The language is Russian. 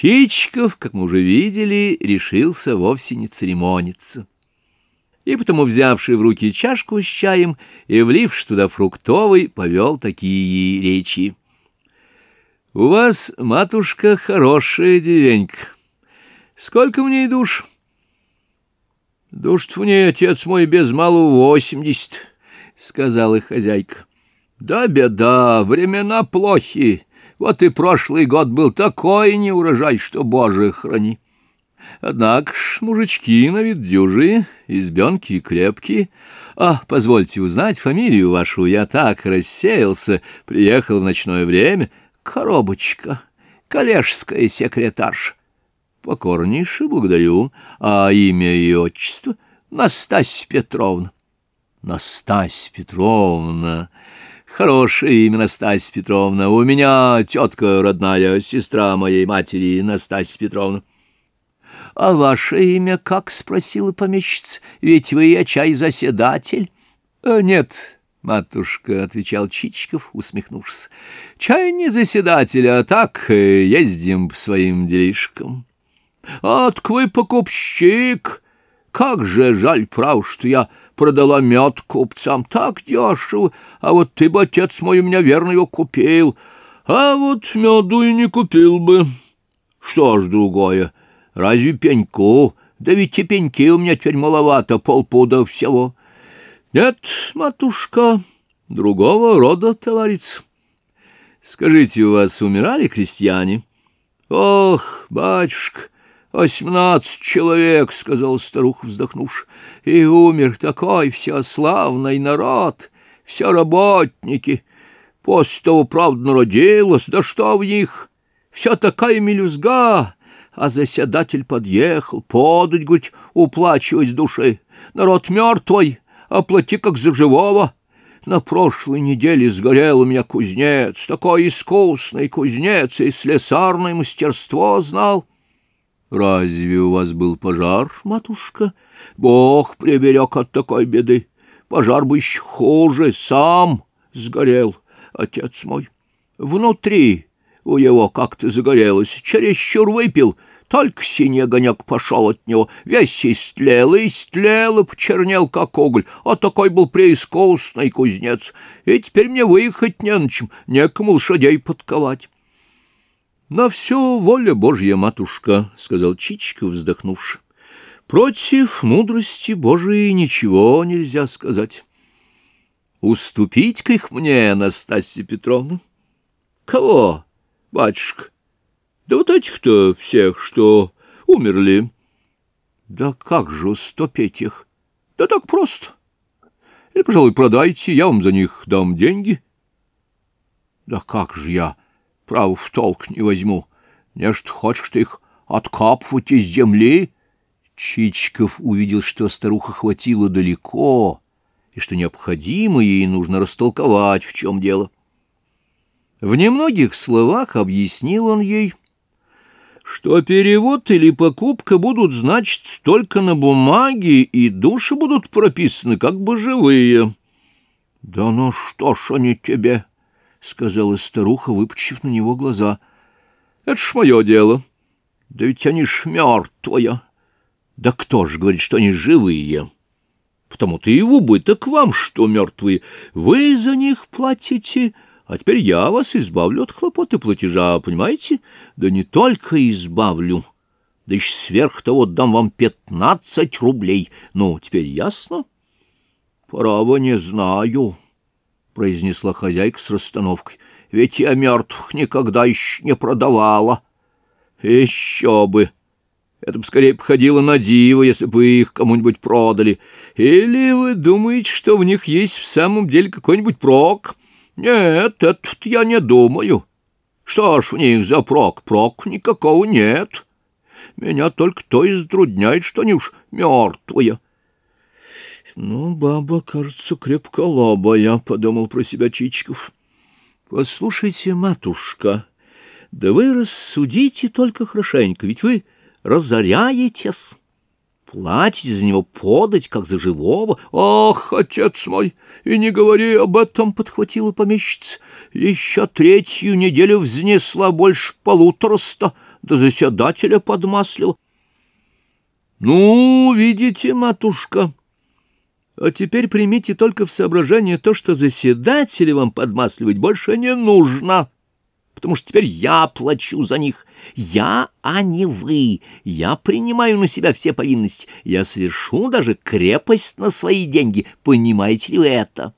Чичиков, как мы уже видели, решился вовсе не церемониться. И потому, взявший в руки чашку с чаем и вливший туда фруктовый, повел такие речи. «У вас, матушка, хорошая деревенька. Сколько мне и душ?» «Душ-то ней, отец мой, без малу восемьдесят», — сказала хозяйка. «Да беда, времена плохи». Вот и прошлый год был такой неурожай, что, боже, храни. Однако ж, мужички на вид дюжие, избенки крепкие. А, позвольте узнать фамилию вашу, я так рассеялся, приехал в ночное время. Коробочка, коллежская секретарша. Покорнейше благодарю. А имя и отчество? Настасья Петровна. Настасья Петровна... Хорошее имя Настасья Петровна. У меня тетка родная, сестра моей матери, Настасья Петровна. — А ваше имя как? — спросила помещица. — Ведь вы, я чай, заседатель. «Э, — Нет, матушка, — отвечал Чичиков, усмехнувшись. — Чай не заседатель, а так э, ездим по своим делишкам. — Атк покупщик! Как же жаль, прав, что я продала мед купцам так дешево, а вот ты бы, отец мой, у меня верно его купил, а вот меду и не купил бы. Что ж другое, разве пеньку? Да ведь и пеньки у меня теперь маловато, полпуда всего. Нет, матушка, другого рода товарищ. Скажите, у вас умирали крестьяне? Ох, батюшка, «Восемнадцать человек», — сказал старуха, вздохнувши, — «и умер такой все славный народ, все работники. После того, правда, народилось, да что в них? Вся такая мелюзга, а заседатель подъехал, подать, говорит, уплачивать души. Народ мертвый, оплати как за живого». На прошлой неделе сгорел у меня кузнец, такой искусный кузнец и слесарное мастерство знал. Разве у вас был пожар, матушка? Бог приберег от такой беды. Пожар бы еще хуже, сам сгорел, отец мой. Внутри у его как-то загорелось, чересчур выпил, только синий огонек пошел от него, весь истлел, истлел и почернел, как уголь, а такой был преискусный кузнец, и теперь мне выехать не на чем, некому лошадей подковать. «На все воля Божья, матушка», — сказал Чичиков, вздохнувши. «Против мудрости Божией ничего нельзя сказать. Уступить-ка их мне, Анастасия Петровна». «Кого, батюшка?» «Да вот этих-то всех, что умерли». «Да как же уступить их?» «Да так просто. Или, пожалуй, продайте, я вам за них дам деньги». «Да как же я...» Право, в толк не возьму. Не что хочешь ты их откапывать из земли? Чичиков увидел, что старуха хватила далеко, и что необходимо ей нужно растолковать, в чем дело. В немногих словах объяснил он ей, что перевод или покупка будут значить только на бумаге, и души будут прописаны как бы живые. — Да ну что ж они тебе? —— сказала старуха, выпучив на него глаза. — Это ж мое дело. Да ведь они ж мертвые. Да кто ж говорит, что они живые? Потому-то и в убыток вам, что мертвые. Вы за них платите, а теперь я вас избавлю от хлопоты платежа, понимаете? Да не только избавлю, да еще сверх того дам вам пятнадцать рублей. Ну, теперь ясно? Право не знаю. — произнесла хозяйка с расстановкой. — Ведь я мертвых никогда еще не продавала. — Еще бы! Это бы скорее походило на диво, если бы их кому-нибудь продали. Или вы думаете, что в них есть в самом деле какой-нибудь прок? Нет, это я не думаю. Что ж в них за прок? Прок никакого нет. Меня только то и затрудняет, что они уж мертвые. «Ну, баба, кажется, крепколобая», — подумал про себя Чичиков. «Послушайте, матушка, да вы рассудите только хорошенько, ведь вы разоряетесь». Платите за него подать, как за живого. Ах, отец мой, и не говори об этом, — подхватила помещица. Еще третью неделю взнесла больше полутораста. до заседателя подмаслил. Ну, видите, матушка, а теперь примите только в соображение то, что заседателя вам подмасливать больше не нужно, потому что теперь я плачу за них. Я, а не вы. Я принимаю на себя все повинности. Я совершу даже крепость на свои деньги. Понимаете ли вы это?»